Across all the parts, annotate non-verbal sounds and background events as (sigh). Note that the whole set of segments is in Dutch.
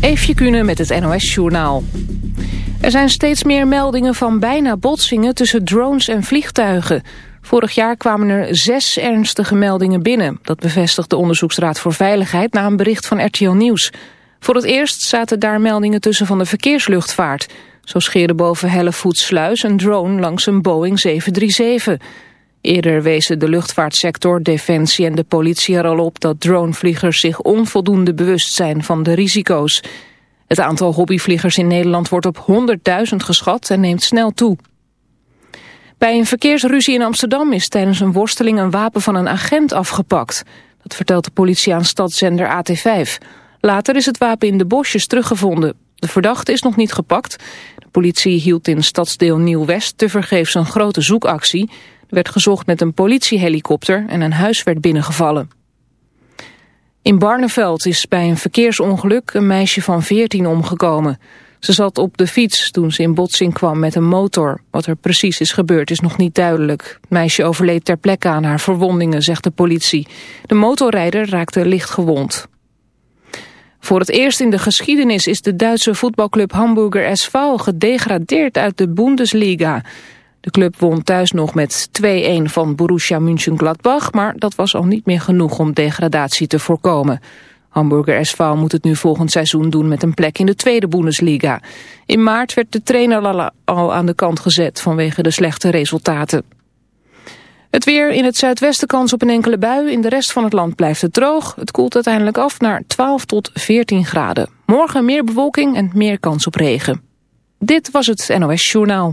Eefje Kunnen met het NOS-journaal. Er zijn steeds meer meldingen van bijna botsingen tussen drones en vliegtuigen. Vorig jaar kwamen er zes ernstige meldingen binnen. Dat bevestigt de Onderzoeksraad voor Veiligheid na een bericht van RTL Nieuws. Voor het eerst zaten daar meldingen tussen van de verkeersluchtvaart. Zo scheerde boven Hellevoetsluis een drone langs een Boeing 737. Eerder wezen de luchtvaartsector, defensie en de politie er al op dat dronevliegers zich onvoldoende bewust zijn van de risico's. Het aantal hobbyvliegers in Nederland wordt op 100.000 geschat en neemt snel toe. Bij een verkeersruzie in Amsterdam is tijdens een worsteling een wapen van een agent afgepakt. Dat vertelt de politie aan stadszender AT5. Later is het wapen in de bosjes teruggevonden. De verdachte is nog niet gepakt. De politie hield in stadsdeel Nieuw-West tevergeefs een grote zoekactie. Er werd gezocht met een politiehelikopter en een huis werd binnengevallen. In Barneveld is bij een verkeersongeluk een meisje van 14 omgekomen. Ze zat op de fiets toen ze in botsing kwam met een motor. Wat er precies is gebeurd is nog niet duidelijk. Het meisje overleed ter plekke aan haar verwondingen, zegt de politie. De motorrijder raakte licht gewond. Voor het eerst in de geschiedenis is de Duitse voetbalclub Hamburger SV gedegradeerd uit de Bundesliga. De club won thuis nog met 2-1 van Borussia Mönchengladbach, maar dat was al niet meer genoeg om degradatie te voorkomen. Hamburger SV moet het nu volgend seizoen doen met een plek in de tweede Bundesliga. In maart werd de trainer al aan de kant gezet vanwege de slechte resultaten. Het weer in het zuidwesten kans op een enkele bui. In de rest van het land blijft het droog. Het koelt uiteindelijk af naar 12 tot 14 graden. Morgen meer bewolking en meer kans op regen. Dit was het NOS Journaal.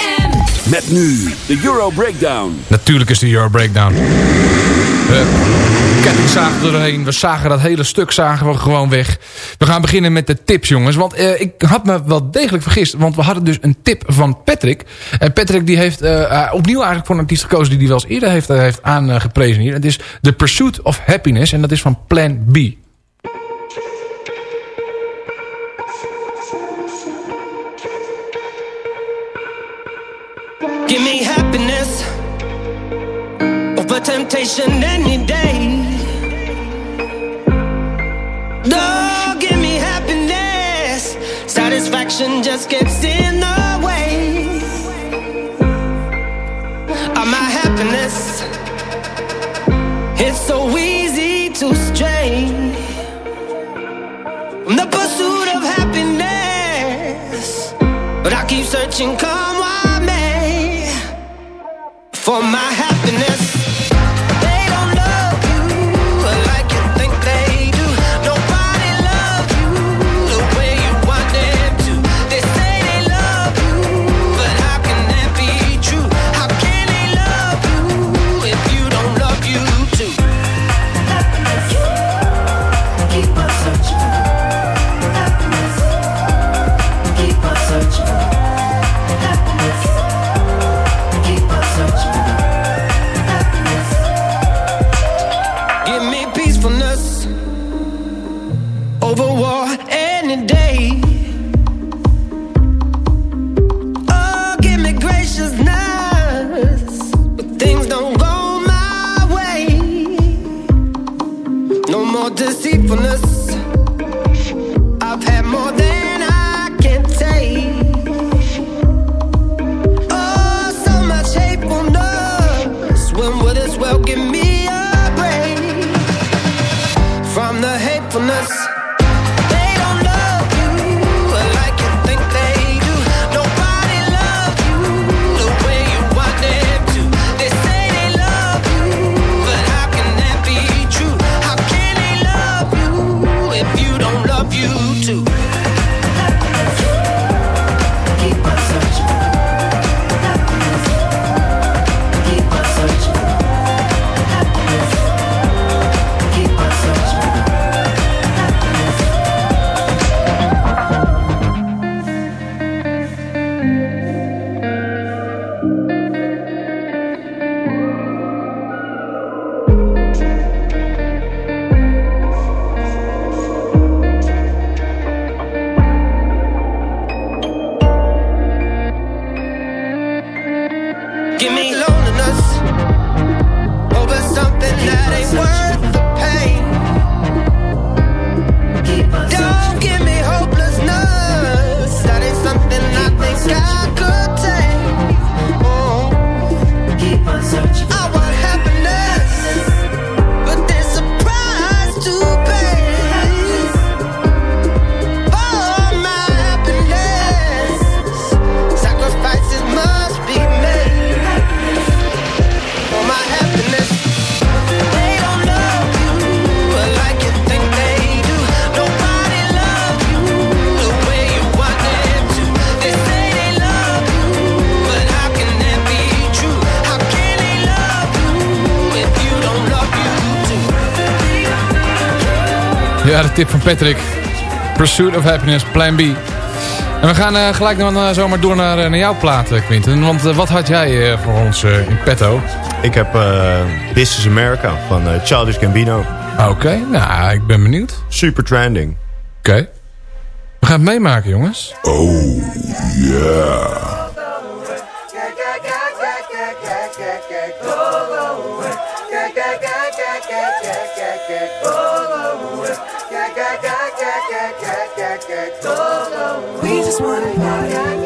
Met nu de Euro Breakdown. Natuurlijk is de Euro Breakdown. Uh, kettingzaag erheen. We zagen dat hele stuk zagen we gewoon weg. We gaan beginnen met de tips jongens. Want uh, ik had me wel degelijk vergist. Want we hadden dus een tip van Patrick. En Patrick die heeft uh, opnieuw eigenlijk voor een artiest gekozen... die hij wel eens eerder heeft, heeft aangeprezen hier. Het is The Pursuit of Happiness. En dat is van Plan B. Give me happiness over temptation any day. No, give me happiness. Satisfaction just gets in the way of my happiness. It's so easy to stray from the pursuit of happiness. But I keep searching, for my happiness. Patrick. Pursuit of Happiness, Plan B. En we gaan eh, gelijk dan eh, zomaar door naar, eh, naar jouw plaat, Quinten. Want wat had jij eh, voor ons in petto? Ik heb eh This is America van Childish Gambino. Oké, nou, ik ben benieuwd. Super trending. Oké. We gaan het meemaken, jongens. We just wanna party.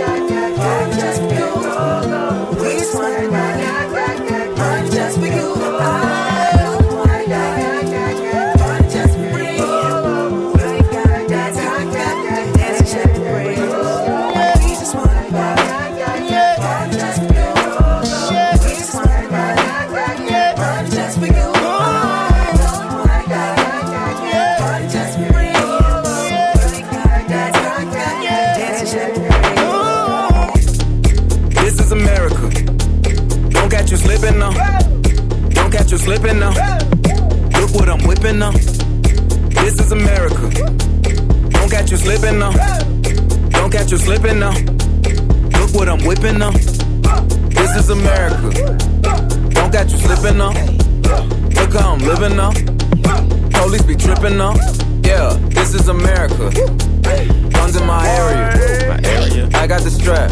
Is America. Guns in my area. My area. I got the strap.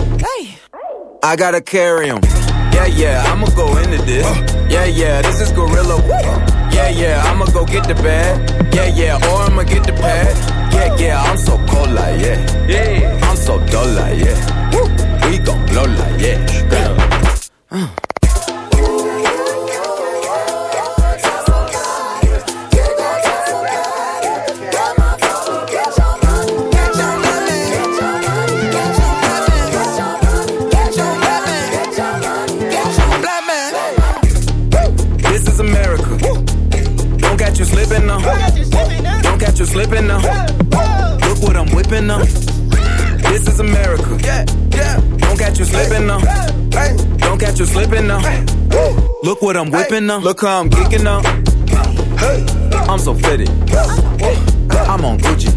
I gotta carry 'em. Yeah, yeah, I'ma go into this. Yeah, yeah, this is Gorilla. Yeah, yeah, I'ma go get the bag. Yeah, yeah, or I'ma get the pad. Yeah, yeah, I'm so cold like, yeah. Yeah, I'm so dull like, yeah. We gon' blow like, yeah. You slipping now. Look what I'm whipping now. Look how I'm kicking now. I'm so fitted. I'm on Gucci.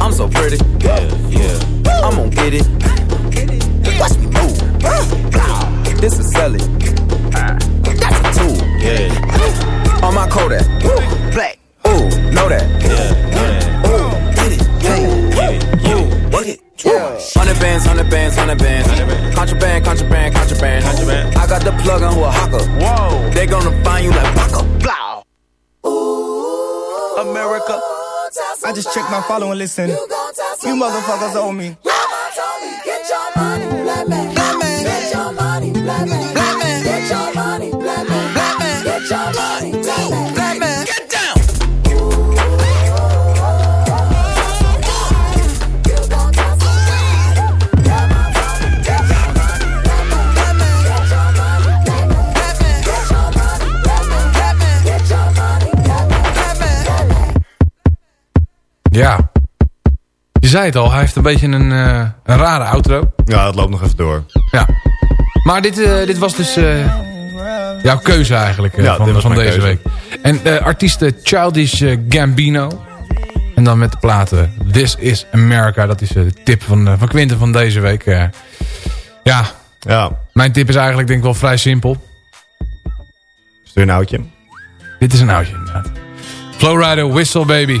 I'm so pretty. Yeah, yeah. I'm gonna get it. Watch me move. This is Sally. That's a tool. Yeah. On my Kodak. Black. Ooh, know that. Yeah. Ooh, Hundred bands, hundred bands, hundred bands. Contraband, contraband, contraband. Contraband. I got the plug on who a hawker. Whoa. They gonna find you like Baka. Blah. America. I just checked my follow and listen. You motherfuckers owe me. Get your money, black man. Black man. Get your money, black man. Ja. Je zei het al, hij heeft een beetje een, eh, een rare outro. Ja, dat loopt nog even door. Ja. Maar dit, eh, dit was dus eh, jouw keuze eigenlijk Ja, van, van deze keuze. week. En de artiesten Childish Gambino. En dan met de platen This is America. Dat is de tip van, van Quinten van deze week. Ja, Ja, mijn tip is eigenlijk denk ik wel vrij simpel. stuur een oudje. Dit is een oudje inderdaad. Flowrider, Whistle Baby.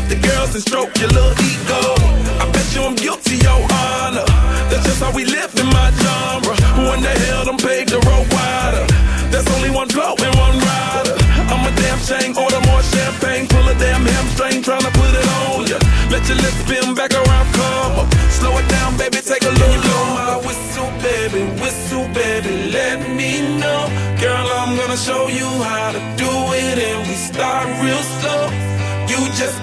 love to girls and stroke your little ego. I bet you I'm guilty, your honor. That's just how we live in my genre. Who in the hell done paved the road wider? There's only one blow and one rider. I'm a damn shame, order more champagne, pull a damn hamstring, tryna put it on ya. Let your lips spin back around, come up. Slow it down, baby, take a look. Blow my whistle, baby, whistle, baby, let me know. Girl, I'm gonna show you how to do it, and we start real slow. You just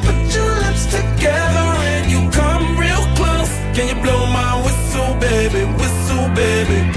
together and you come real close. Can you blow my whistle, baby, whistle, baby?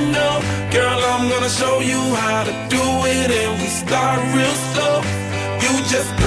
show you how to do it, and we start real slow. You just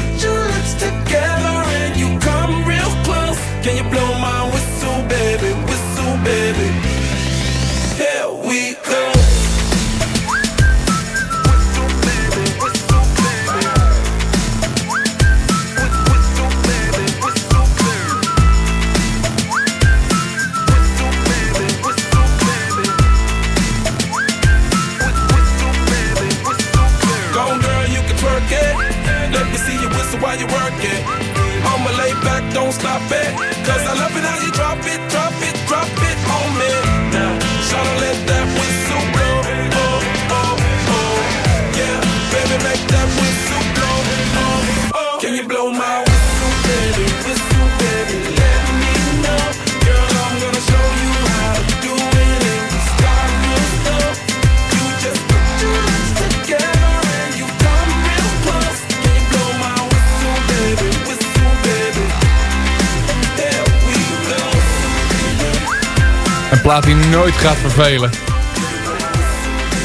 plaat die nooit gaat vervelen.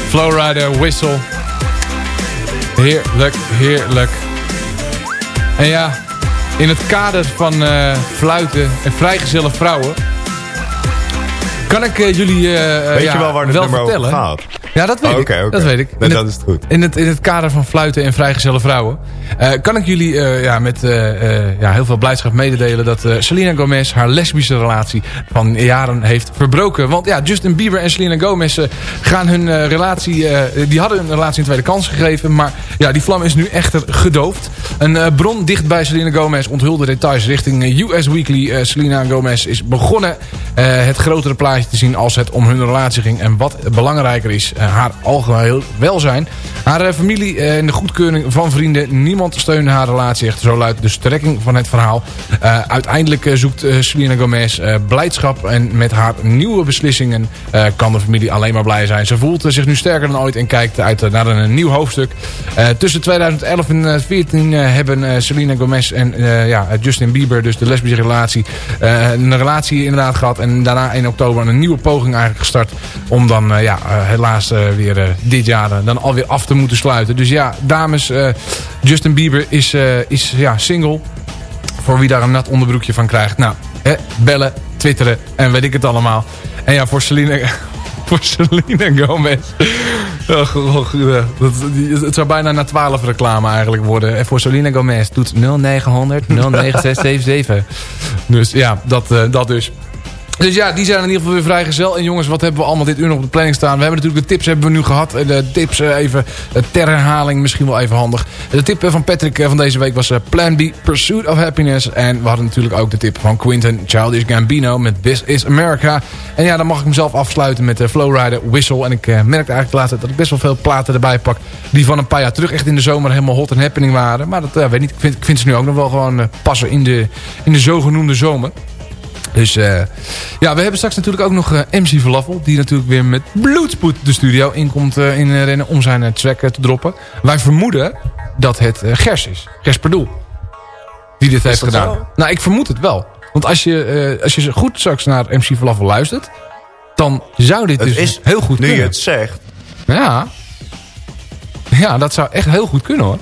Flowrider, Whistle. Heerlijk, heerlijk. En ja, in het kader van eh, fluiten en vrijgezelle vrouwen... kan ik eh, jullie eh, Weet ja, je wel waar het nummer over vertellen. gaat? Ja, dat weet Oh, ik. Dat weet ik. In dat het- is het goed. In het, in het kader van fluiten en vrijgezelle vrouwen... eh, kan ik jullie eh, ja, met eh, ja, heel veel blijdschap mededelen... dat Selena Gomez haar lesbische relatie van jaren heeft verbroken. Want ja, Justin Bieber en Selena Gomez gaan hun relatie... die hadden hun relatie een tweede kans gegeven... maar ja, die vlam is nu echter gedoofd. Een bron dicht bij Selena Gomez onthulde details richting US Weekly. Selena Gomez is begonnen het grotere plaatje te zien als het om hun relatie ging. En wat belangrijker is, eh, haar algeheel welzijn. Haar eh, familie eh, en de goedkeuring van vrienden. Niemand steunde haar relatie echt. Zo luidt de strekking van het verhaal. Eh, uiteindelijk eh, zoekt eh, Selena Gomez eh, blijdschap. En met haar nieuwe beslissingen eh, kan de familie alleen maar blij zijn. Ze voelt eh, zich nu sterker dan ooit en kijkt uit eh, naar een, nieuw hoofdstuk. Eh, tussen 2011 en 2014 hebben eh, Selena Gomez en eh, ja, Justin Bieber, dus de lesbische relatie, eh, een relatie inderdaad gehad. En daarna in oktober een nieuwe poging eigenlijk gestart. Om dan eh, ja, eh, helaas eh, weer eh, dit jaar eh, dan alweer af te moeten sluiten. Dus ja, dames, eh, Justin Bieber is, eh, is ja, single. Voor wie daar een nat onderbroekje van krijgt. Nou, hè, bellen, twitteren en weet ik het allemaal. En ja, voor Selena, (laughs) voor Selena Gomez. Oh, oh, dat, het zou bijna na 12 reclame eigenlijk worden. En voor Selena Gomez doet 0900 09677. Dus ja, dat, eh, dat dus. Dus ja, die zijn in ieder geval weer vrijgezel. En jongens, wat hebben we allemaal dit uur nog op de planning staan? We hebben natuurlijk de tips hebben we nu gehad. En De tips eh, even eh, ter herhaling, misschien wel even handig. De tip eh, van Patrick eh, van deze week was eh, Plan B, Pursuit of Happiness. En we hadden natuurlijk ook de tip van Quinten Childish Gambino met This is America. En ja, dan mag ik mezelf afsluiten met de Flowrider Whistle. En ik eh, merkte eigenlijk laatst dat ik best wel veel platen erbij pak... die van een paar jaar terug echt in de zomer helemaal hot en happening waren. Maar dat eh, weet niet, ik vind, ik vind ze nu ook nog wel gewoon eh, passen in de, in de zogenoemde zomer. Dus eh, ja, we hebben straks natuurlijk ook nog eh, MC Falafel. Die natuurlijk weer met bloedspoed de studio inkomt eh, in rennen om zijn track te droppen. Wij vermoeden dat het Gers is. Gers Perdoel. Die dit heeft gedaan. zo? Nou, ik vermoed het wel. Want als je, als je goed straks naar MC Falafel luistert... dan zou dit Het dus is, heel goed nu je kunnen. het zegt, Ja. Ja, dat zou echt heel goed kunnen hoor.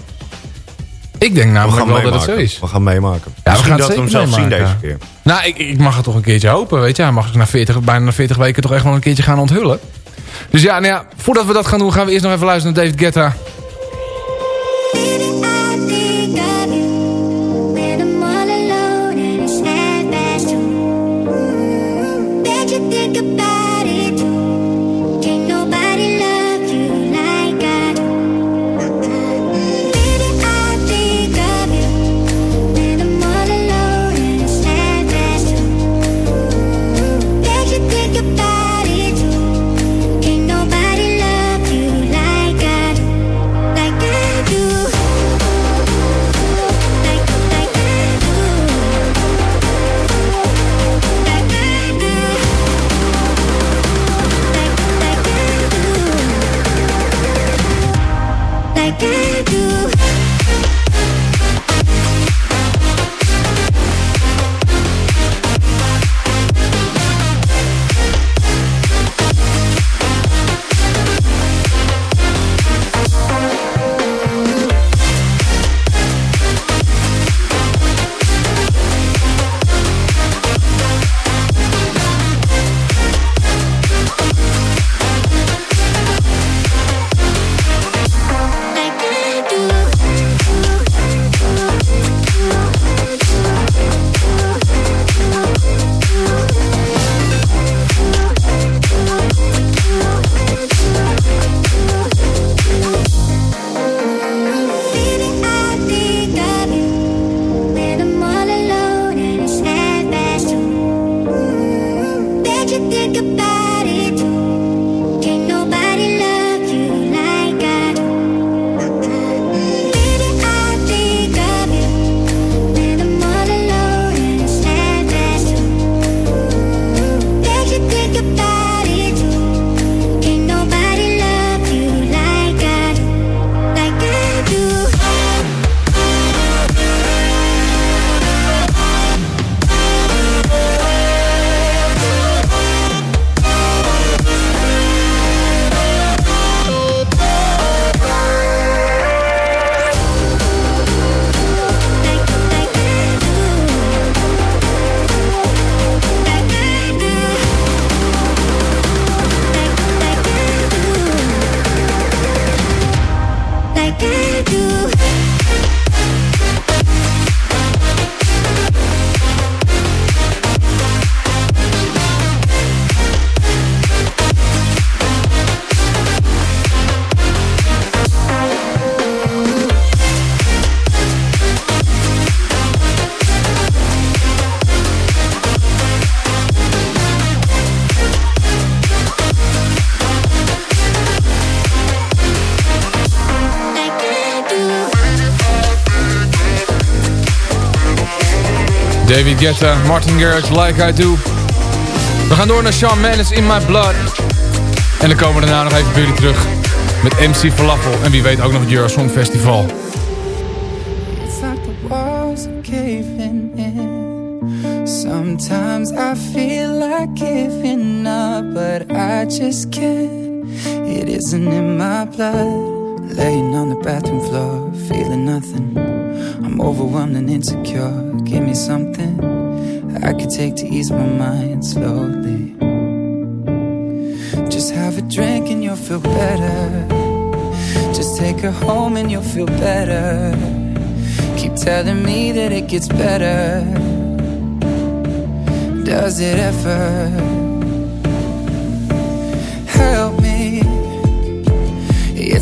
Ik denk we namelijk gaan wel dat het zo is. We gaan meemaken. we Misschien gaan dat het we hem zelf zien deze keer. Nou, ik, ik mag het toch een keertje hopen, weet je. Hij mag na 40, bijna na 40 weken toch echt wel een keertje gaan onthullen. Dus ja, nou ja, voordat we dat gaan doen, gaan we eerst nog even luisteren naar David Guetta. David Guetta, Martin Garrix, Like I Do. We gaan door naar Shawn Mendes, In My Blood. En dan komen we daarna nog even bij jullie terug. Met MC Falafel. En wie weet ook nog het Eurosong Festival. It's like the walls are caving in. Sometimes I feel like giving up, but I just can't. It isn't in my blood. Laying on the bathroom floor, feeling nothing. I'm overwhelmed and insecure. Give me something I could take to ease my mind slowly. Just have a drink and you'll feel better. Just take her home and you'll feel better. Keep telling me that it gets better. Does it ever?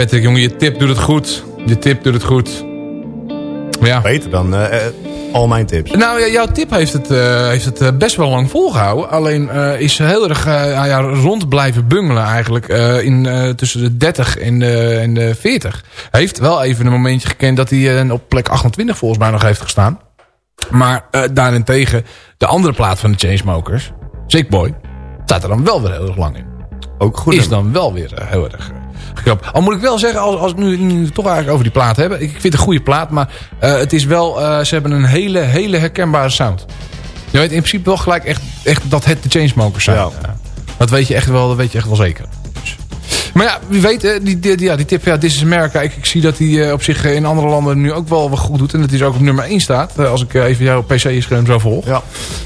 Patrick, jongen, je tip doet het goed. Je tip doet het goed. Ja. Beter dan eh, eh, al mijn tips. Nou, ja, jouw tip heeft het, eh, heeft het best wel lang volgehouden. Alleen is heel erg nou ja, rond blijven bungelen eigenlijk. in, tussen de 30 en de, en de 40. Hij heeft wel even een momentje gekend dat hij op plek 28 volgens mij nog heeft gestaan. Maar daarentegen, de andere plaat van de Chainsmokers, Sick Boy, staat er dan wel weer heel erg lang in. Ook goed. Is dan wel weer heel erg... Al moet ik wel zeggen, als, als ik nu, nu toch eigenlijk over die plaat hebben. Ik vind het een goede plaat, maar eh, het is wel, eh, ze hebben een hele, hele herkenbare sound. Je weet in principe wel gelijk echt, echt dat het de Chainsmokers zijn. Ja. Dat weet je echt wel, dat weet je echt wel zeker. Dus. Maar ja, wie weet, eh, die, die, ja, die tip, ja, This is America. Ik, ik zie dat die op zich in andere landen nu ook wel wat goed doet. En dat hij ook op nummer 1 staat. als ik even jouw PC-scherm zo volg. Ja.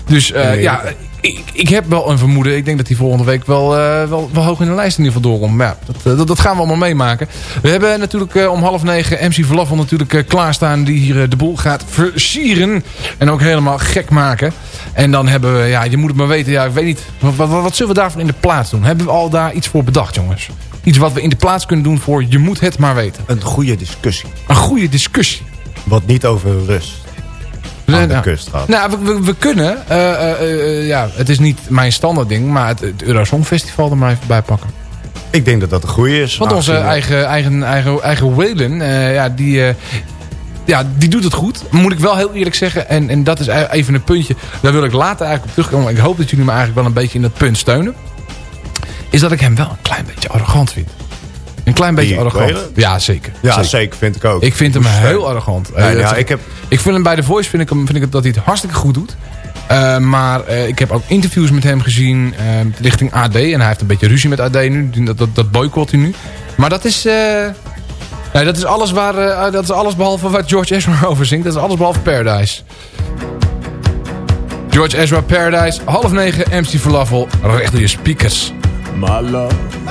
Dus Nee, ja, ik, ik heb wel een vermoeden. Ik denk dat hij volgende week wel, eh, wel, wel hoog in de lijst in ieder geval doorkomt. Maar ja, dat, eh, dat, dat gaan we allemaal meemaken. We hebben natuurlijk eh, om half negen MC Falafel natuurlijk eh, klaarstaan. Die hier de boel gaat versieren. En ook helemaal gek maken. En dan hebben we, ja, je moet het maar weten. Ja, ik weet niet, wat, wat, wat zullen we daarvoor in de plaats doen? Hebben we al daar iets voor bedacht, jongens? Iets wat we in de plaats kunnen doen voor je moet het maar weten. Een goede discussie. Een goede discussie. Wat niet over rust aan de nou, kust gaat. Nou, we, we, we kunnen. eh, eh, eh, ja, het is niet mijn standaard ding. Maar het, het Eurosong Festival er maar even bij pakken. Ik denk dat dat een goede is. Want onze aangezien- eigen, eigen, eigen, eigen Waylon, ja, die, ja, die doet het goed. Moet ik wel heel eerlijk zeggen. En, en dat is e- even een puntje. Daar wil ik later eigenlijk op terugkomen. Ik hoop dat jullie me eigenlijk wel een beetje in dat punt steunen. Is dat ik hem wel een klein beetje arrogant vind. Een klein beetje Die arrogant. Ja, zeker. Ja, zeker. vind ik ook. Ik vind hem heel arrogant. Ja, Eh, ja, dat- ik heb- ik vind hem bij The Voice vind ik, hem, vind ik dat hij het hartstikke goed doet. Eh, maar eh, ik heb ook interviews met hem gezien richting AD. En hij heeft een beetje ruzie met AD nu. Dat, dat, dat boycott hij nu. Maar dat is... eh, nee, dat is alles waar, eh, dat is alles behalve wat George (laughs) Ezra over zingt. Dat is alles behalve Paradise. George Ezra Paradise, half negen, MC Falafel, recht door je speakers. My love. My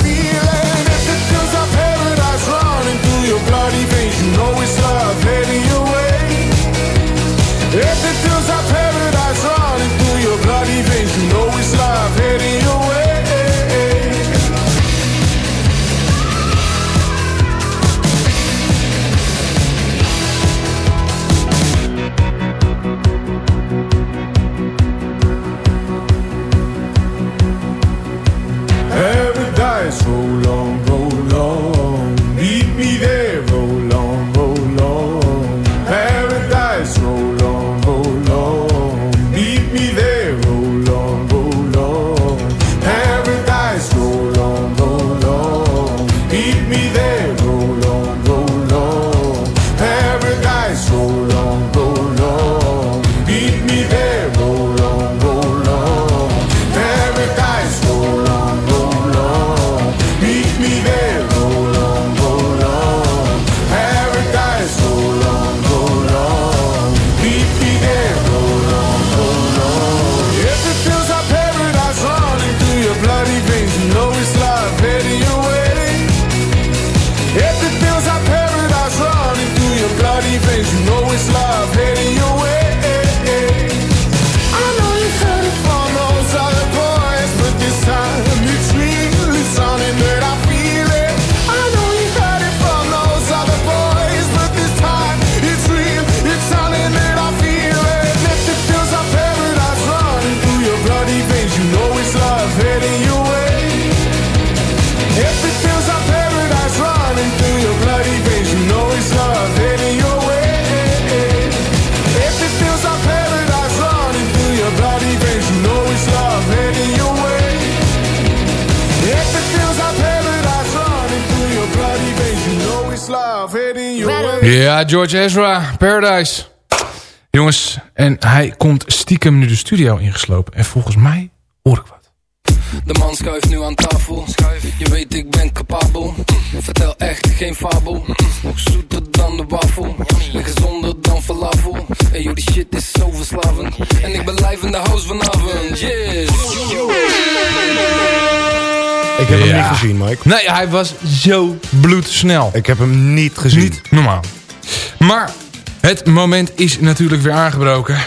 bloody veins, you know it's love heading your way. If it feels like paradise running through your bloody veins, you know it's love heading your way. Paradise, roll mi Ja, George Ezra, Paradise. Jongens, en hij komt stiekem nu de studio ingeslopen. En volgens mij hoor ik wat. De man schuift nu aan tafel. Je weet, ik ben capabel. Vertel echt geen fabel. Nog zoeter dan de wafel. En gezonder dan falafel. En joh, die shit is zo verslavend. En ik ben live in de house vanavond. Yes. Ik heb hem Ja. niet gezien, Mike. Nee, hij was zo bloedsnel. Ik heb hem niet gezien. Niet normaal. Maar het moment is natuurlijk weer aangebroken.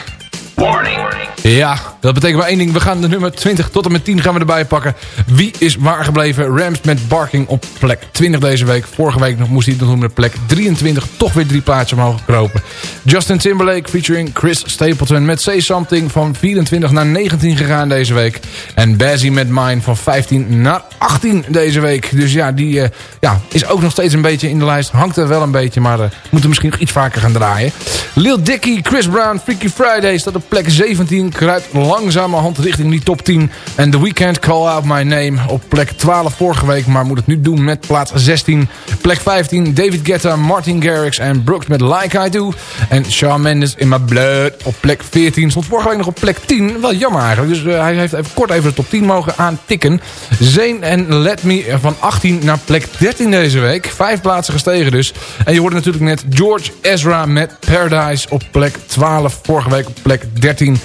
Ja, Dat betekent maar één ding. We gaan de nummer 20 tot en met 10 gaan we erbij pakken. Wie is waar gebleven? Rams met Barking op plek 20 deze week. Vorige week nog moest hij doen met plek 23. Toch weer drie plaatsen omhoog gekropen. Justin Timberlake featuring Chris Stapleton met Say Something van 24 naar 19 gegaan deze week. En Bazzy met Mine van 15 naar 18 deze week. Dus ja, die eh, ja, is ook nog steeds een beetje in de lijst. Hangt er wel een beetje, maar uh, moeten misschien nog iets vaker gaan draaien. Lil Dicky, Chris Brown, Freaky Friday staat op plek 17. Kruipt langzamerhand richting die top 10. En The Weeknd, Call Out My Name op plek 12 vorige week. Maar moet het nu doen met plaats 16. Plek 15, David Guetta, Martin Garrix en Brooks met Like I Do. En Shawn Mendes in My Blood op plek 14. Stond vorige week nog op plek 10. Wel jammer eigenlijk. Dus uh, hij heeft even kort even de top 10 mogen aantikken. Zane en Let Me van 18 naar plek 13 deze week. Vijf plaatsen gestegen dus. En je hoorde natuurlijk net George Ezra met Paradise op plek 12. Vorige week op plek 13.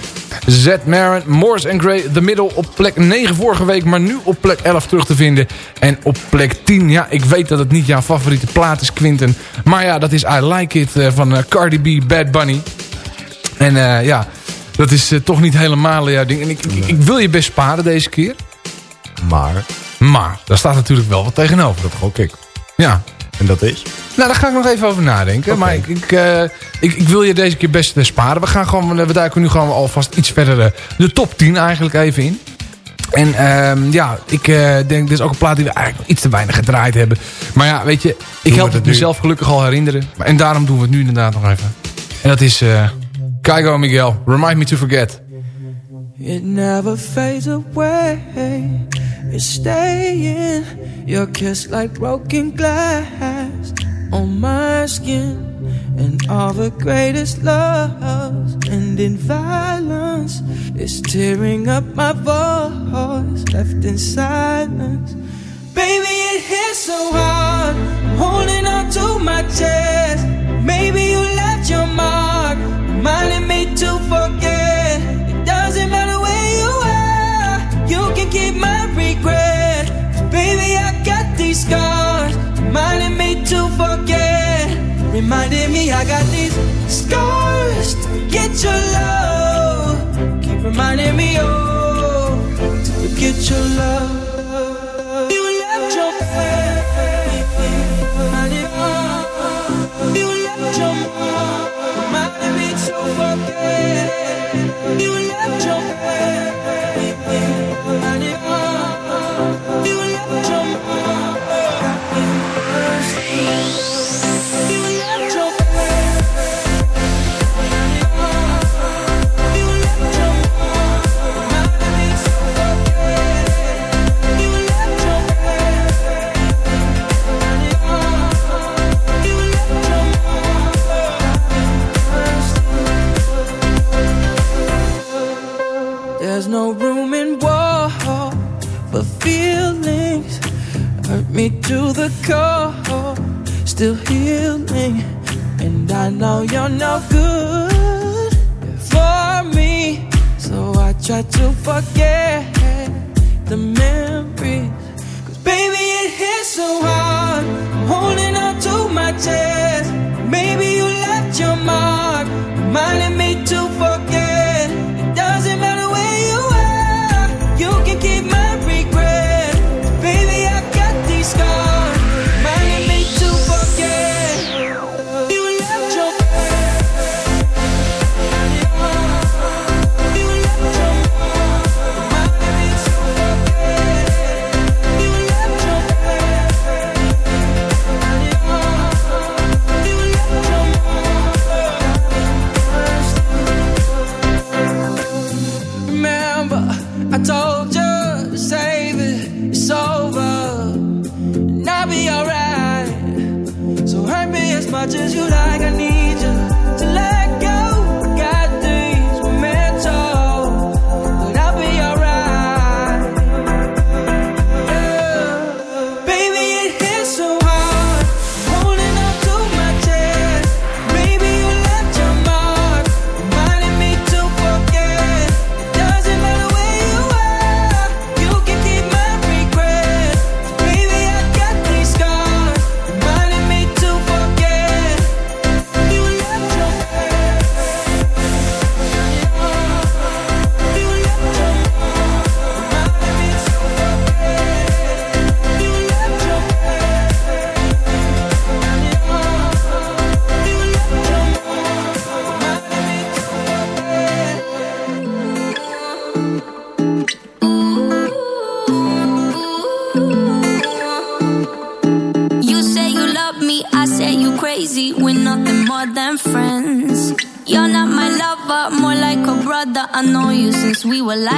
Z Marin, Morris and Gray, The Middle op plek 9 vorige week. Maar nu op plek 11 terug te vinden. En op plek 10, ja, ik weet dat het niet jouw favoriete plaat is, Quinten. Maar ja, dat is I Like It uh, van uh, Cardi B, Bad Bunny. En uh, ja, dat is toch niet helemaal jouw ding. En ik, ik, ik, wil je best sparen deze keer. Maar? Maar, daar staat natuurlijk wel wat tegenover. Dat gok ik. Ja. En dat is? Nou, daar ga ik nog even over nadenken. Okay. Maar ik, ik, uh, ik, ik, wil je deze keer best sparen. We gaan gewoon, we duiken nu gewoon alvast iets verder de, de top 10 eigenlijk even in. En uh, ja, ik uh, denk, dit is ook een plaat die we eigenlijk iets te weinig gedraaid hebben. Maar ja, weet je, ik help het mezelf gelukkig al herinneren. En daarom doen we het nu inderdaad nog even. En dat is uh, Kaigo Miguel, Remind Me To Forget. It never fades away. It's staying. Your kiss like broken glass on my skin. And all the greatest loves end in violence. It's tearing up my voice, left in silence. Baby, it hits so hard. I'm holding on to my chest. Maybe you left your mark, reminding me to forget. Forget. Reminding me I got these scars to get your love. Keep reminding me, oh, to forget your love. To the core, still healing. And I know you're no good for me. So I try to forget the memories. Cause baby, it hits so hard. I'm holding on to my chest. Maybe you left your mark, reminding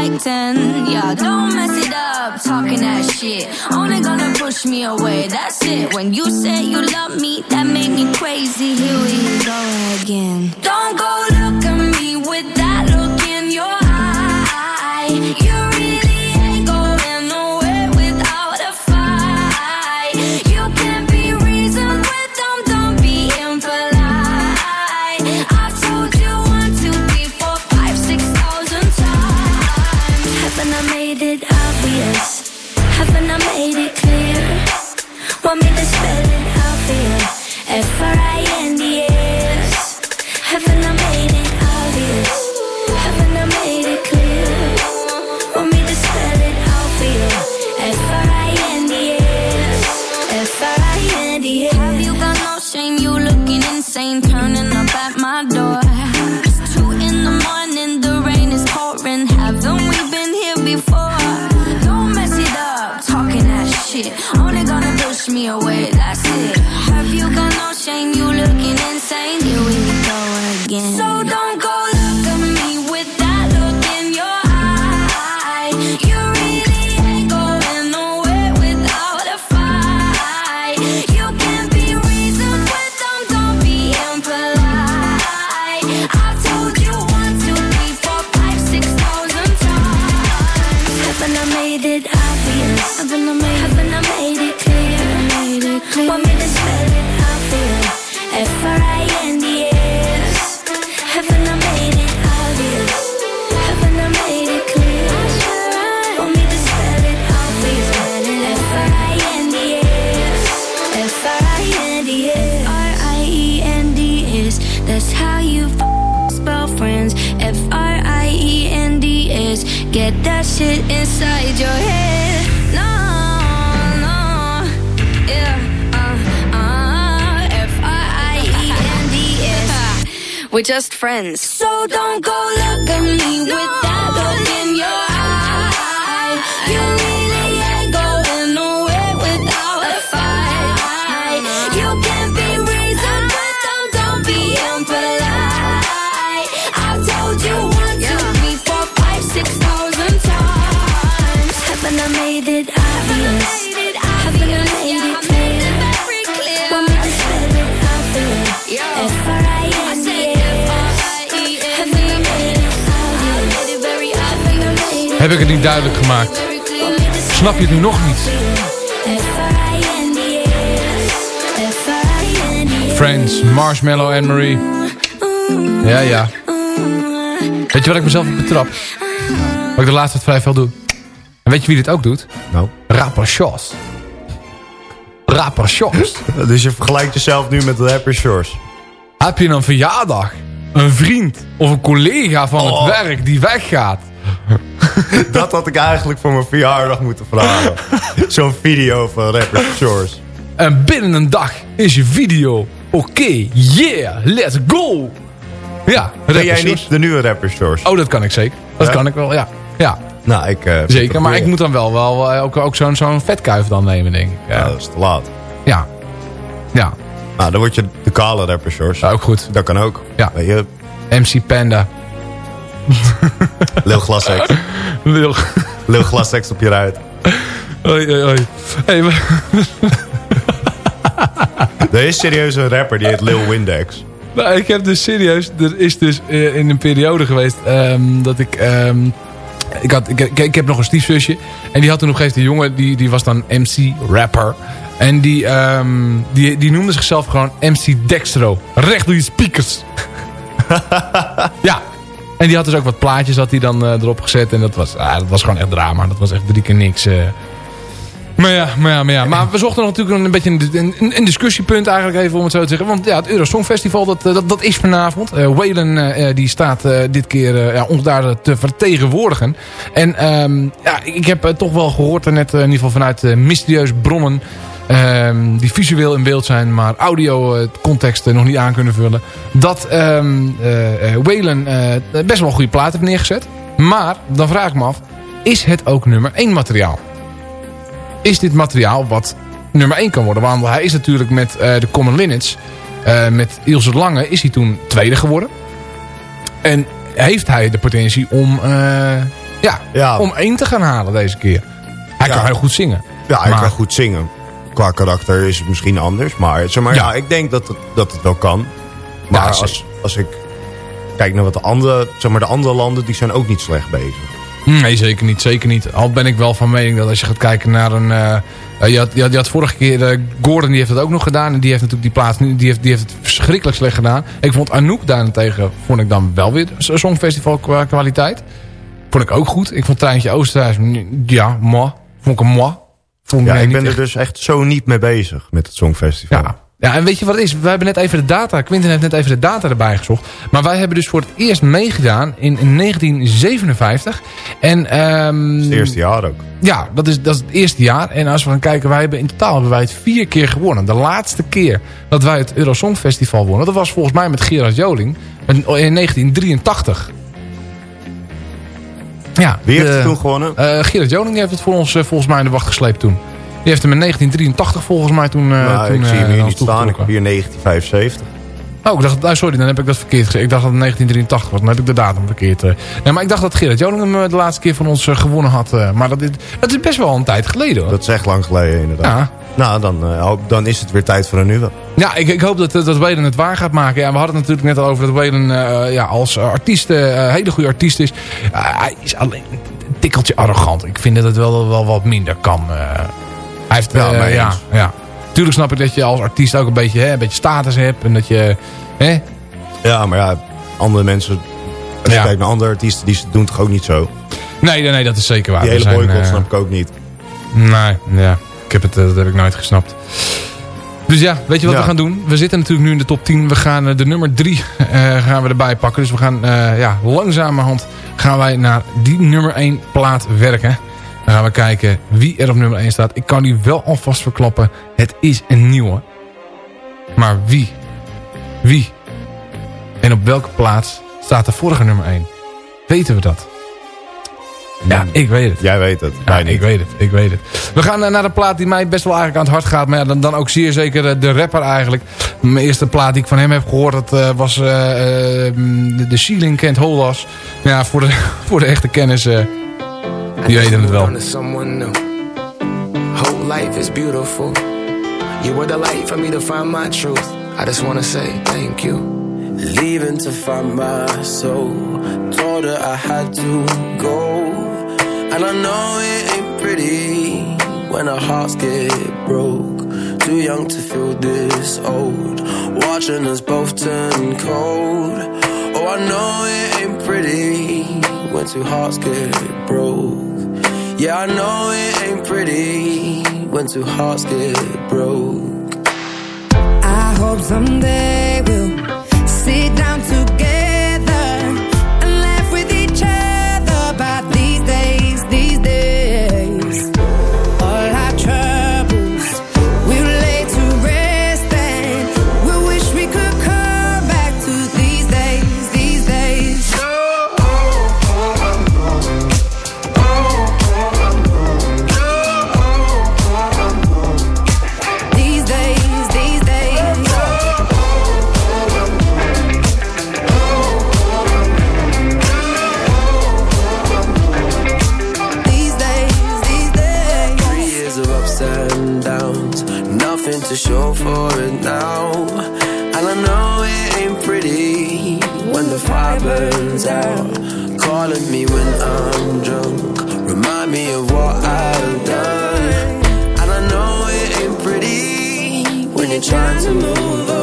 like 10. Yeah, don't mess it up, talking that shit. Only gonna push me away, that's it. When you say you love me, that made me crazy. Here we go again. Get that shit inside your head. No, no. Yeah. Uh, uh. F-R-I-E-N-D-S. (laughs) We're just friends. So don't go look at me with that Heb ik het niet duidelijk gemaakt? Snap je het nu nog niet? Friends, Marshmallow en Marie. Ja, ja. Weet je wat ik mezelf op betrap? Wat ik de laatste tijd vrij veel doe. En weet je wie dit ook doet? Nou? Rapper Shores. Rapper Shores. (laughs) Dus je vergelijkt jezelf nu met rapper Shores. Heb je een verjaardag? Een vriend of een collega van Oh. het werk die weggaat? (laughs) Dat had ik eigenlijk voor mijn verjaardag moeten vragen. Zo'n video van rapper Shores. En binnen een dag is je video. Oké, yeah, let's go. Ja, Ben jij niet de nieuwe rapper Shores? Oh, dat kan ik zeker. Dat Ja? kan ik wel, ja. ja. Nou, ik... vind Zeker, maar cool. ik moet dan wel, wel eh, ook, ook zo'n zo'n vetkuif dan nemen, denk ik. Ja. Dat is te laat. Ja. Ja. Nou, dan word je de kale rapper Shores. Ja, ook goed. Dat kan ook. Ja. Weet je, MC Panda. Lil Glasex. Lil. Lil Glasex op je ruit. Oei, oei, oei. Hey, maar- (laughs) Er is serieus een rapper die heet Lil Windex. Nou, ik heb dus serieus, er is dus eh, in een periode geweest ehm, dat ik, ehm, ik, had, ik, ik, ik heb nog een stiefzusje en die had toen nog eens een jongen, die, die was dan MC rapper. En die, ehm, die, die noemde zichzelf gewoon MC Dextro. Recht door je speakers. (laughs) ja. En die had dus ook wat plaatjes had hij dan eh, erop gezet. En dat was, ah, dat was gewoon echt drama. Dat was echt drie keer niks. eh. Maar ja, maar ja, maar ja. Maar we zochten natuurlijk een beetje een, een, discussiepunt eigenlijk even om het zo te zeggen. Want ja, het Eurosong Festival, dat, eh, dat, dat is vanavond. Eh Waylon die staat dit keer ja, ons daar te vertegenwoordigen. En ehm, ja, ik heb toch wel gehoord, eh, net in ieder geval vanuit mysterieuze bronnen... ehm, die visueel in beeld zijn, maar audio eh, context eh, nog niet aan kunnen vullen. Dat Waylon eh, best wel een goede plaat heeft neergezet. Maar, dan vraag ik me af, is het ook nummer 1 materiaal? Is dit materiaal wat nummer 1 kan worden? Want hij is natuurlijk met de Common Linnets met Ilse Lange is hij toen tweede geworden. En heeft hij de potentie om, ja, om één te gaan halen deze keer. Hij Ja. kan heel goed zingen. Ja, hij Maar- kan goed zingen. Qua karakter is het misschien anders. Maar, zeg maar ja. Ja. ik denk dat het, dat het wel kan. Maar Ja, als, als ik kijk naar wat de andere, zeg maar, de andere landen, die zijn ook niet slecht bezig. Nee, zeker niet. Zeker niet. Al ben ik wel van mening dat als je gaat kijken naar een... eh, je, had, je, had, je had vorige keer... eh, Gordon die heeft het ook nog gedaan. En die heeft natuurlijk die plaats... nu- Die heeft, die heeft het verschrikkelijk slecht gedaan. Ik vond Anouk daarentegen... Vond ik dan wel weer songfestival qua kwaliteit. Vond ik ook goed. Ik vond Treintje Oosterhuis... Ja, moi. Vond ik een moi. Ja, ik ben er echt- dus echt zo niet mee bezig met het Songfestival. Ja. Ja, en weet je wat het is? We hebben net even de data. Quinten heeft net even de data erbij gezocht. Maar wij hebben dus voor het eerst meegedaan in 1957. En, ehm, Het eerste jaar ook. Ja, dat is, dat is het eerste jaar. En als we gaan kijken, wij hebben in totaal hebben wij het vier keer gewonnen. De laatste keer dat wij het Eurosong Festival wonnen, dat was volgens mij met Gerard Joling in in 1983. Ja, Wie heeft het toen gewonnen? eh, Gerard Joling heeft het voor ons eh, volgens mij in de wacht gesleept toen. Die heeft hem in 1983 volgens mij toen... eh, nou, toen ik zie hem hier niet staan. Ik heb hier 1975. Oh, ik dacht, ah, sorry, dan heb ik dat verkeerd gezegd. Ik dacht dat het 1983 was. Dan heb ik de datum verkeerd. eh. Nee, maar ik dacht dat Gerard Joling hem eh, de laatste keer van ons eh, gewonnen had. maar dat is, dat is best wel een tijd geleden hoor. Dat is echt lang geleden inderdaad. Ja. Nou, dan, hoop- dan is het weer tijd voor een nieuwe. Ja, ik, ik hoop dat, dat het waar gaat maken. Ja, we hadden het natuurlijk net al over dat eh, ja, als artiest, een hele goede artiest is. Hij is alleen een tikkeltje arrogant. Ik vind dat het wel, wel wat minder kan. hij heeft, Ja, mee ja, ja. Tuurlijk snap ik dat je als artiest ook een beetje, hè, een beetje status hebt. En dat je... Hè? Ja, maar ja, andere mensen... Als je Ja. kijkt naar andere artiesten, die doen toch ook niet zo. Nee, nee, nee, dat is zeker waar. Die hele boycott eh, snap ik ook niet. Nee, ja. Ik heb het, eh, dat heb ik nooit gesnapt. Dus ja, weet je wat Ja. we gaan doen? We zitten natuurlijk nu in de top 10. We gaan eh, de nummer 3 (laughs) gaan we erbij pakken. Dus we gaan eh, ja, langzamerhand gaan wij naar die nummer 1 plaat werken. Dan gaan we kijken wie er op nummer 1 staat. Ik kan u wel alvast verklappen. Het is een nieuwe. Maar wie? Wie? En op welke plaats staat de vorige nummer 1? Weten we dat? Ja, ik weet het. Jij weet het. Ja, ik weet het, ik weet het. We gaan eh, naar de plaat die mij best wel eigenlijk aan het hart gaat. Maar ja, dan, dan ook zeer zeker eh, de rapper eigenlijk. Mijn eerste plaat die ik van hem heb gehoord, dat eh, was de, Ceiling Can't Hold Us. Ja, voor de, (laughs) voor de echte kennis, die weten het wel. on to someone new. Whole life is beautiful. You were the light for me to find my truth. I just wanna say thank you. Leaving to find my soul. Told her I had to go. And I know it ain't pretty when our hearts get broke. Too young to feel this old. Watching us both turn cold. Oh, I know it ain't pretty when two hearts get broke. Yeah, I know it ain't pretty when two hearts get broke. I hope someday we'll sit down together burns out. Calling me when I'm drunk, remind me of what I've done. And I know it ain't pretty when you're trying to move on.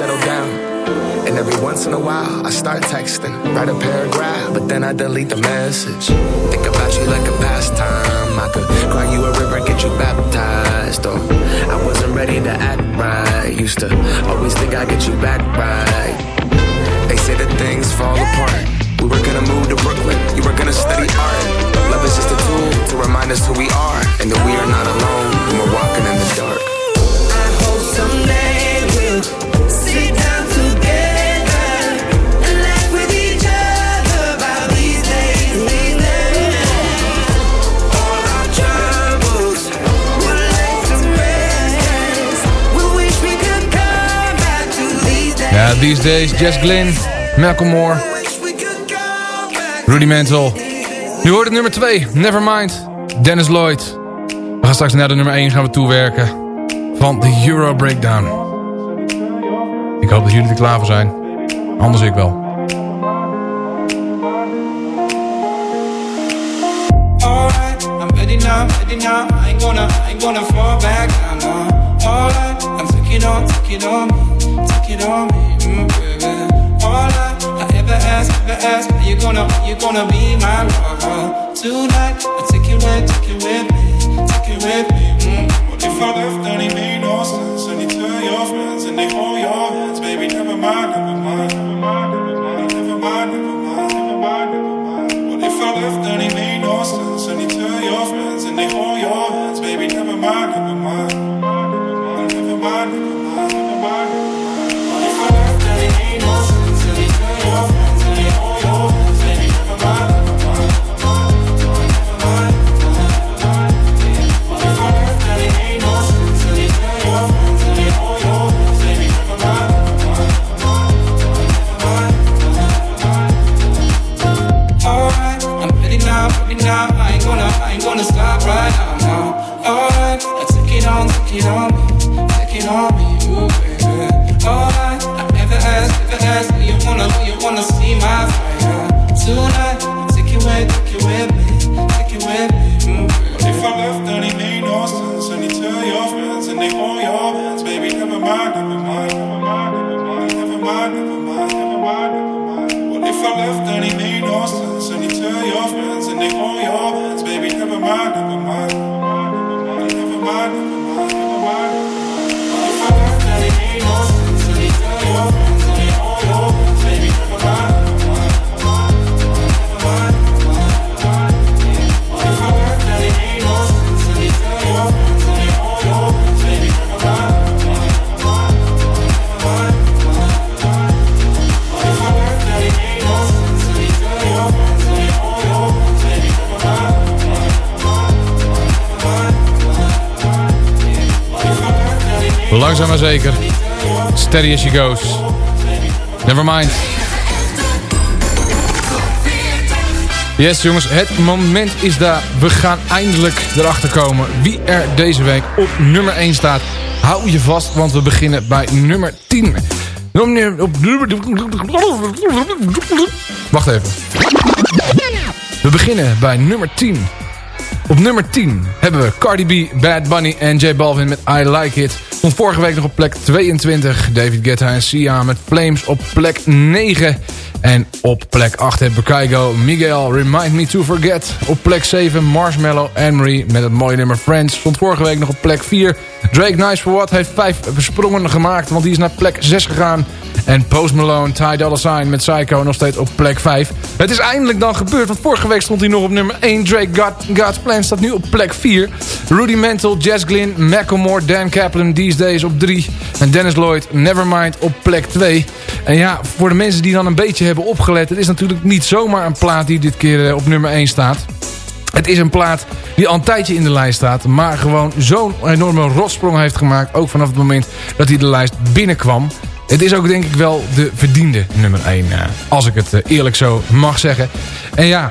And down. And every once in a while, I start texting, write a paragraph, but then I delete the message. Think about you like a pastime. I could cry you a river get you baptized. Or I wasn't ready to act right. Used to always think I'd get you back right. They say that things fall apart. We were gonna move to Brooklyn, you were gonna study art. Love is just a tool to remind us who we are and that we are not alone when we're walking in the dark. Ja, these days, Jess Glynn, Malcolm Moore, Rudy Mantle. Nu hoort het nummer 2, Nevermind, Dennis Lloyd. We gaan straks naar de nummer 1 gaan we toewerken van de Euro Breakdown. Ik hoop dat jullie er klaar voor zijn. Anders ik wel. Alright, I'm gonna, are you gonna be my lover tonight? Langzaam maar zeker. Steady as she goes. Nevermind. Yes jongens, het moment is daar. We gaan eindelijk erachter komen wie er deze week op nummer 1 staat. Hou je vast, want we beginnen bij nummer 10. Nummer- op nummer- Wacht even. We beginnen bij nummer 10. Op nummer 10 hebben we Cardi B, Bad Bunny en J Balvin met I Like It. Stond vorige week nog op plek 22. David Guetta en Sia met Flames op plek 9. En op plek 8 hebben Kygo, Miguel, Remind Me To Forget. Op plek 7 Marshmallow, Anne-Marie met het mooie nummer Friends. Stond vorige week nog op plek 4. Drake Nice For What heeft 5 sprongen gemaakt, want die is naar plek 6 gegaan. En Post Malone, Ty Dolla Sign met Psycho nog steeds op plek 5. Het is eindelijk dan gebeurd, want vorige week stond hij nog op nummer 1. Drake God, God's Plan staat nu op plek 4. Rudy Mantle, Jess Glynn, Macklemore, Dan Kaplan, These Days op 3. En Dennis Lloyd, Nevermind op plek 2. En ja, voor de mensen die dan een beetje hebben opgelet... het is natuurlijk niet zomaar een plaat die dit keer eh, op nummer 1 staat. Het is een plaat die al een tijdje in de lijst staat... maar gewoon zo'n enorme rotsprong heeft gemaakt... ook vanaf het moment dat hij de lijst binnenkwam... Het is ook denk ik wel de verdiende nummer 1, eh, als ik het eh, eerlijk zo mag zeggen. En ja,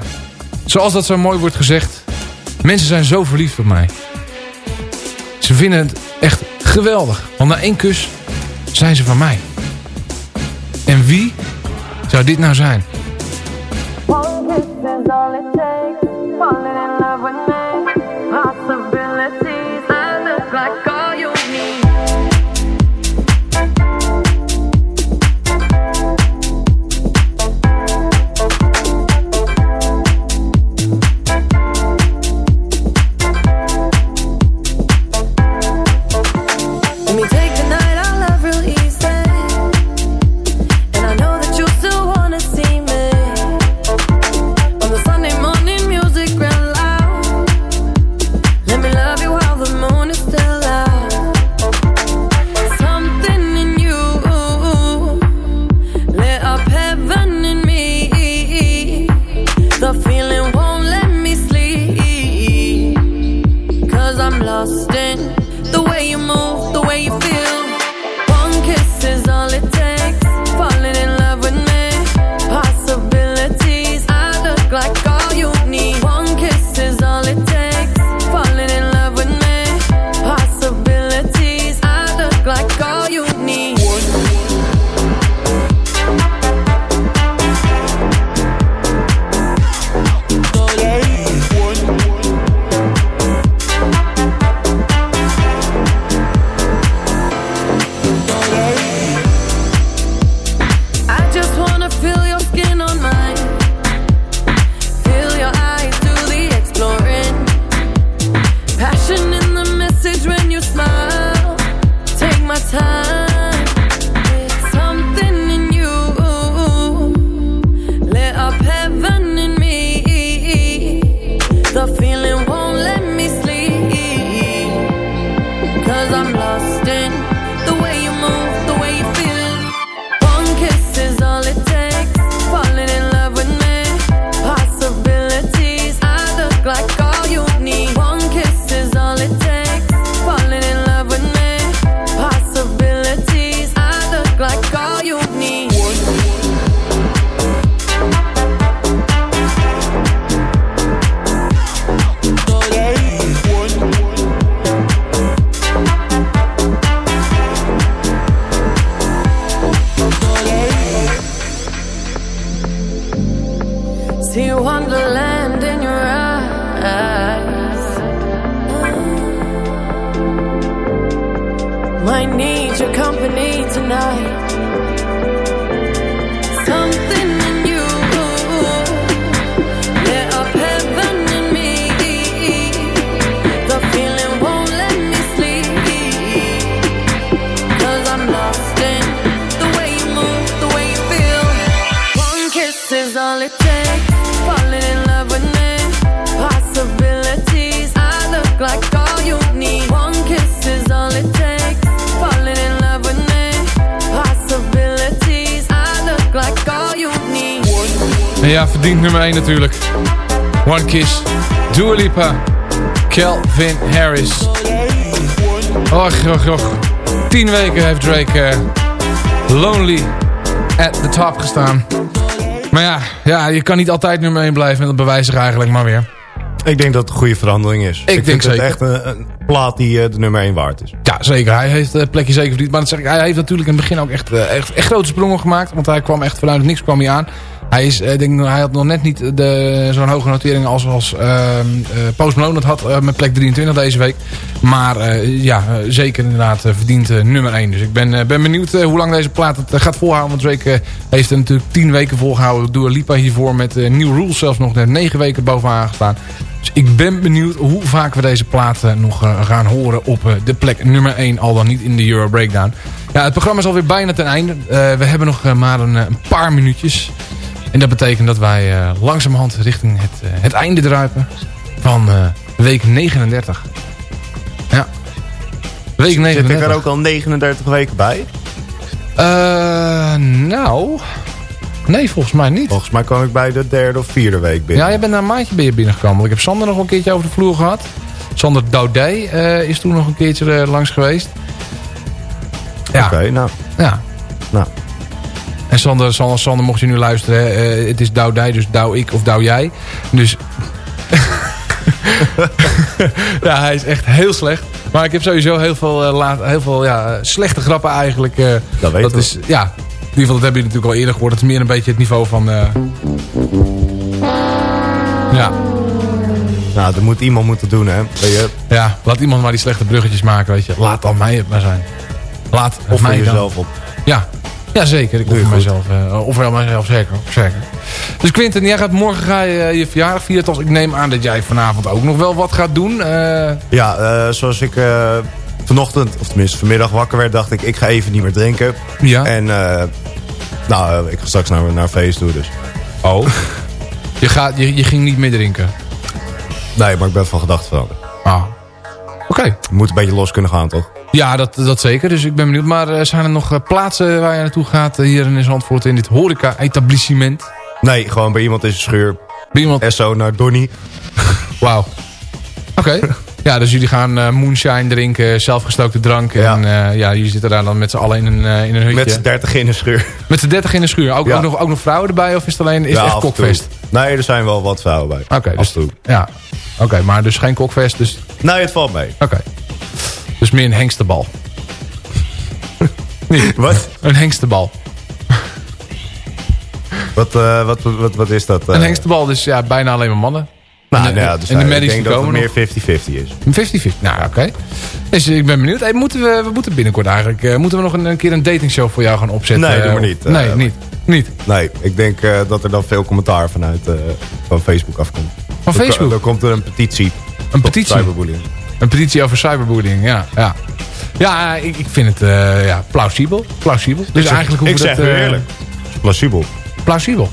zoals dat zo mooi wordt gezegd, mensen zijn zo verliefd op mij. Ze vinden het echt geweldig, want na één kus zijn ze van mij. En wie zou dit nou zijn? Natuurlijk. One Kiss, Dua Lipa, Calvin Harris. Och, och, och. Tien weken heeft Drake eh, Lonely at the top gestaan. Maar ja, ja, je kan niet altijd nummer 1 blijven. En dat bewijst zich eigenlijk maar weer. Ik denk dat het een goede verandering is. Ik denk zeker. het echt een, een plaat die eh, de nummer 1 waard is. Ja, zeker. Hij heeft het plekje zeker verdiend. Maar dat zeg ik, hij heeft natuurlijk in het begin ook echt, eh, echt, echt grote sprongen gemaakt. Want hij kwam echt vanuit niks kwam hij aan. Hij, is, eh, denk, hij had nog net niet zo'n hoge notering als, als ehm, eh, Post Malone dat had eh, met plek 23 deze week. Maar ja, zeker inderdaad verdient nummer 1. Dus ik ben, ben benieuwd hoe lang deze plaat het gaat volhouden. Want Drake heeft er natuurlijk 10 weken volgehouden. Dua Lipa hiervoor met New Rules zelfs nog net 9 weken bovenaan gestaan. Dus ik ben benieuwd hoe vaak we deze platen nog gaan horen op de plek nummer 1. Al dan niet in de Euro Breakdown. Ja, het programma is alweer bijna ten einde. We hebben nog maar een paar minuutjes. En dat betekent dat wij eh, langzamerhand richting het, eh, het einde druipen van eh, week 39. Ja. Week Zit 39. ik er ook al 39 weken bij? Eh, nou... Nee, volgens mij niet. Volgens mij kwam ik bij de derde of vierde week binnen. Ja, je bent na een maandje ben je binnengekomen. Want ik heb Sander nog een keertje over de vloer gehad. Sander Daudij eh, is toen nog een keertje langs geweest. Ja. Oké, nou. Ja. Nou. En Sander, Sander, Sander mocht je nu luisteren. hè, eh, het is Daudij, dus Douw ik of Douw jij. Dus... (laughs) ja, hij is echt heel slecht. Maar ik heb sowieso heel veel, eh, laat, heel veel ja, slechte grappen eigenlijk. eh, Dat weten we. is, ja, in ieder geval, dat hebben jullie natuurlijk al eerder gehoord. Het is meer een beetje het niveau van... ja, Nou, dat moet iemand moeten doen, hè. Weet je? ja, laat iemand maar die slechte bruggetjes maken, weet je. Laat dan mij het maar zijn. Laat Offer mij dan. jezelf op. Ja, ja zeker. Ik goed. mezelf, uh, offer mezelf zeker, zeker. Dus Quinten, jij gaat morgen ga je, eh, je verjaardag vieren. Toch, ik neem aan dat jij vanavond ook nog wel wat gaat doen. eh. Ja, eh, zoals ik eh, vanochtend, of tenminste vanmiddag wakker werd, dacht ik, ik ga even niet meer drinken. Ja. En eh, nou, eh, ik ga straks naar, naar feest toe, dus. Oh. (laughs) je, gaat, je, je ging niet meer drinken? Nee, maar ik ben van gedachten veranderd. Ah. Oké. Moet een beetje los kunnen gaan, toch? Ja, dat, dat zeker. Dus ik ben benieuwd. Maar eh, zijn er nog eh, plaatsen waar je naartoe gaat eh, hier in Zandvoort in dit horeca-etablissement? Nee, gewoon bij iemand in zijn schuur. Bij iemand? SO naar Donny. (laughs) Wauw. Oké. Ja, dus jullie gaan moonshine drinken, zelfgestookte drank. En ja, jullie zitten daar dan met z'n allen in een, in een hutje. Met z'n 30 in de schuur. Met z'n 30 in de schuur. Ook, Ja. ook, nog, ook nog vrouwen erbij of is het alleen is het echt kokfest? Nee, er zijn wel wat vrouwen bij. Oké, dus, ja. Oké, maar dus geen kokfest. Dus... Nee, het valt mee. Oké. Dus meer een hengstenbal. (laughs) Nee. Wat? Een hengstenbal. Wat, eh, wat, wat, wat is dat? eh? Een hengstenbal, dus ja, bijna alleen maar mannen. Nou, en, de- nou ja, dus en de ik denk dat het meer 50-50 is. Een 50-50. Nou, oké. Dus ik ben benieuwd. Hey, moeten we, we moeten binnenkort eigenlijk... eh, moeten we nog een, een keer een datingshow voor jou gaan opzetten? Nee, doe maar Eh, niet. Eh, nee, niet. Niet. Nee, ik denk eh, dat er dan veel commentaar vanuit eh, van Facebook afkomt. Van Facebook? Dan komt er een petitie. Een petitie? Cyberbullying. Een petitie over cyberbullying, ja. Ja, ja ik, ik vind het eh, ja, plausibel. plausibel. Dus ik eigenlijk ik hoeven zeg dat... eh, eerlijk. Plausibel. Plausibel.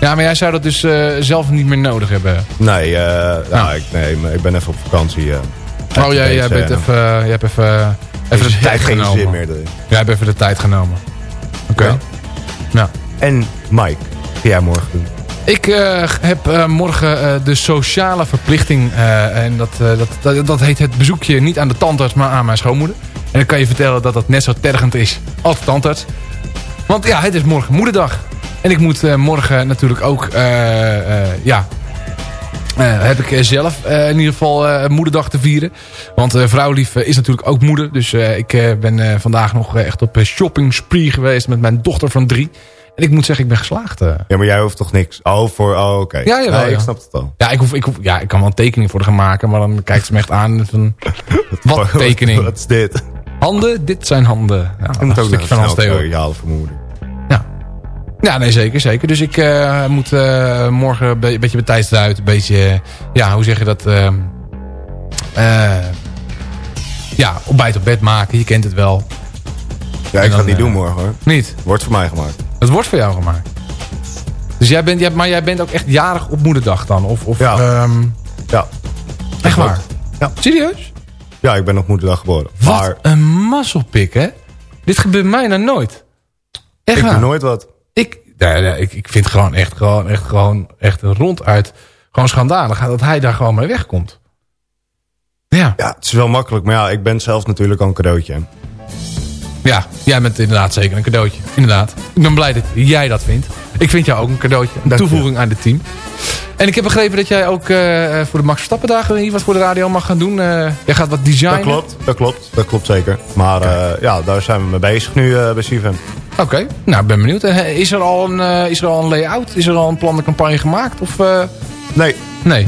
Ja, maar jij zou dat dus eh, zelf niet meer nodig hebben. Nee, eh, nou, ik, nee, ik ben even op vakantie. Oh, jij, jij, bent even, jij hebt even, even de tijd geen genomen. zin meer erin. Jij hebt even de tijd genomen. Oké. Ja. Ja. En Mike, ga jij morgen doen? Ik eh, heb eh, morgen eh, de sociale verplichting. en dat, dat, dat, dat heet het bezoekje niet aan de tandarts, maar aan mijn schoonmoeder. En dan kan je vertellen dat dat net zo tergend is als de tandarts. Want ja, het is morgen moederdag. En ik moet morgen natuurlijk ook, ja... heb ik zelf in ieder geval moederdag te vieren. Want vrouwlief is natuurlijk ook moeder. Dus ik ben vandaag nog echt op shopping spree geweest met mijn dochter van drie. En ik moet zeggen, ik ben geslaagd. eh. Ja, maar jij hoeft toch niks? Oh, voor, oh oké. Ja, jawel, Nee, ja. ik snap het al. Ja, ik, hoef, ik, hoef, ja, ik kan wel een tekening voor gaan maken, maar dan kijkt ze me echt aan van... (laughs) Wat tekening? Wat is dit? Handen, dit zijn handen. Ja, een ook stukje van snel Theo. voor mijn moeder. Ja, nee, zeker, zeker. Dus ik eh, moet eh, morgen een be- beetje bij eruit. Een beetje, ja, hoe zeg je dat? ja, ontbijt op bed maken. Je kent het wel. Ja, ik ga het niet doen morgen hoor. Niet? Wordt voor mij gemaakt. Het wordt voor jou gemaakt. Dus jij bent, jij, maar jij bent ook echt jarig op moederdag dan? Of, of, Ja. ehm, Ja. echt waar? Ja. Serieus? Ja, ik ben op moederdag geboren. Wat Maar een mazzelpik, hè? Dit gebeurt mij nou nooit. Echt ik waar? doe nooit wat. Ik, nee, nee, ik, ik vind gewoon echt, gewoon, echt, gewoon, echt ronduit gewoon schandalig dat hij daar gewoon mee wegkomt. Ja. Ja, het is wel makkelijk. Maar ja, ik ben zelf natuurlijk al een cadeautje. Ja, jij bent inderdaad zeker een cadeautje. Inderdaad. Ik ben blij dat jij dat vindt. Ik vind jou ook een cadeautje. Een toevoeging aan het team. En ik heb begrepen dat jij ook eh, voor de Max Verstappen dagen hier wat voor de radio mag gaan doen. Eh, jij gaat wat designen. Dat klopt, dat klopt. Dat klopt zeker. Maar eh, ja, daar zijn we mee bezig nu eh, bij CFM. Oké, nou ik ben benieuwd. Eh, Is er, al een, eh, is er al een layout? Is er al een plan de campagne gemaakt? Of, eh, Nee. Nee,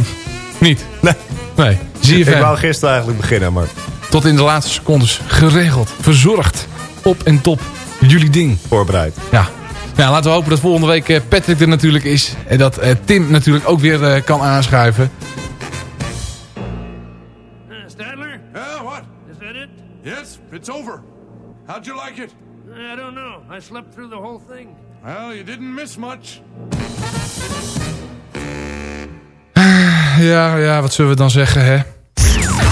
niet. Nee. Nee, zie je Ik wou gisteren eigenlijk beginnen, maar... Tot in de laatste secondes geregeld, verzorgd, op en top. Jullie ding. Voorbereid. Ja. Nou, laten we hopen dat volgende week eh, Patrick er natuurlijk is. En dat eh, Tim natuurlijk ook weer eh, kan aanschuiven. Stadler? Yeah, what? Is that it? Yes, it's over. How'd you like it? I don't know. I slept through the whole thing. Well, you didn't miss much. Ja, ja, wat zullen we dan zeggen, hè?